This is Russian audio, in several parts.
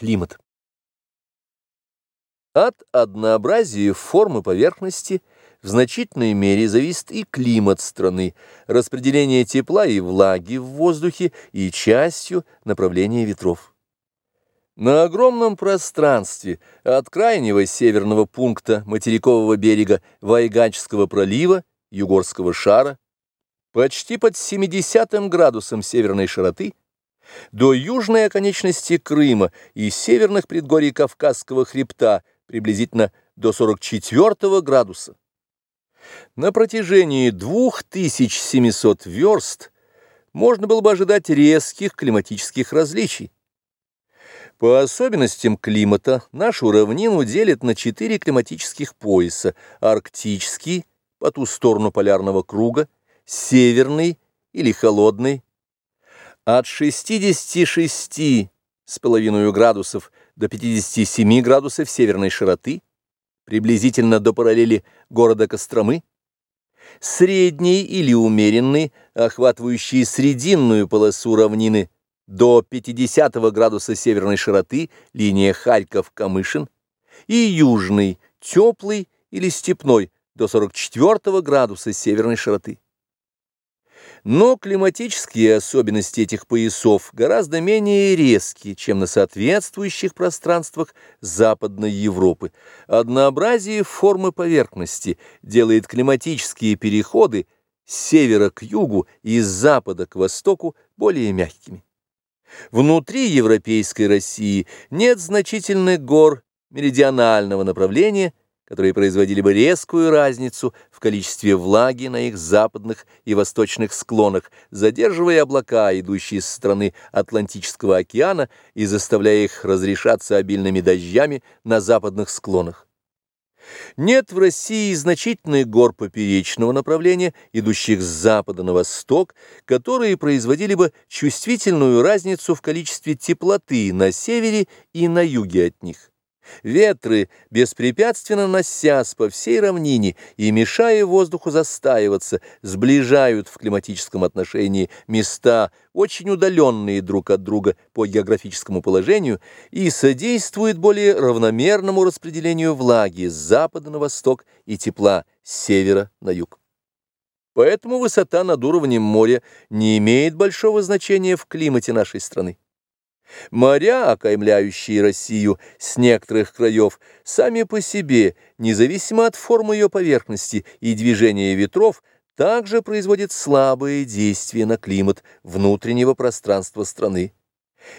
Климат. От однообразия формы поверхности в значительной мере зависит и климат страны, распределение тепла и влаги в воздухе и частью направления ветров. На огромном пространстве от крайнего северного пункта материкового берега Вайгачского пролива, Югорского шара, почти под 70 градусом северной широты, до южной оконечности Крыма и северных предгорий Кавказского хребта приблизительно до 44 градуса. На протяжении 2700 верст можно было бы ожидать резких климатических различий. По особенностям климата нашу равнину делят на четыре климатических пояса – арктический, по ту сторону полярного круга, северный или холодный, от 66,5 градусов до 57 градусов северной широты, приблизительно до параллели города Костромы, средний или умеренный, охватывающий срединную полосу равнины до 50 градуса северной широты, линия Харьков-Камышин, и южный, теплый или степной, до 44 градуса северной широты. Но климатические особенности этих поясов гораздо менее резкие, чем на соответствующих пространствах Западной Европы. Однообразие формы поверхности делает климатические переходы с севера к югу и с запада к востоку более мягкими. Внутри европейской России нет значительных гор меридионального направления, которые производили бы резкую разницу в количестве влаги на их западных и восточных склонах, задерживая облака, идущие со стороны Атлантического океана и заставляя их разрешаться обильными дождями на западных склонах. Нет в России значительных гор поперечного направления, идущих с запада на восток, которые производили бы чувствительную разницу в количестве теплоты на севере и на юге от них. Ветры, беспрепятственно носясь по всей равнине и мешая воздуху застаиваться, сближают в климатическом отношении места, очень удаленные друг от друга по географическому положению, и содействуют более равномерному распределению влаги с запада на восток и тепла с севера на юг. Поэтому высота над уровнем моря не имеет большого значения в климате нашей страны. Моря, окаймляющие Россию с некоторых краев, сами по себе, независимо от формы ее поверхности и движения ветров, также производят слабые действия на климат внутреннего пространства страны.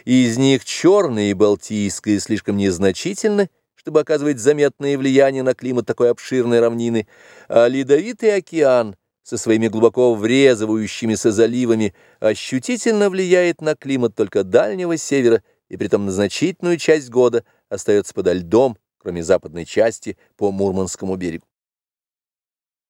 Из них Черное и Балтийское слишком незначительны, чтобы оказывать заметное влияние на климат такой обширной равнины, а Ледовитый океан – со своими глубоко врезывающимися заливами ощутительно влияет на климат только дальнего севера и притом на значительную часть года остается подо льдом, кроме западной части, по Мурманскому берегу.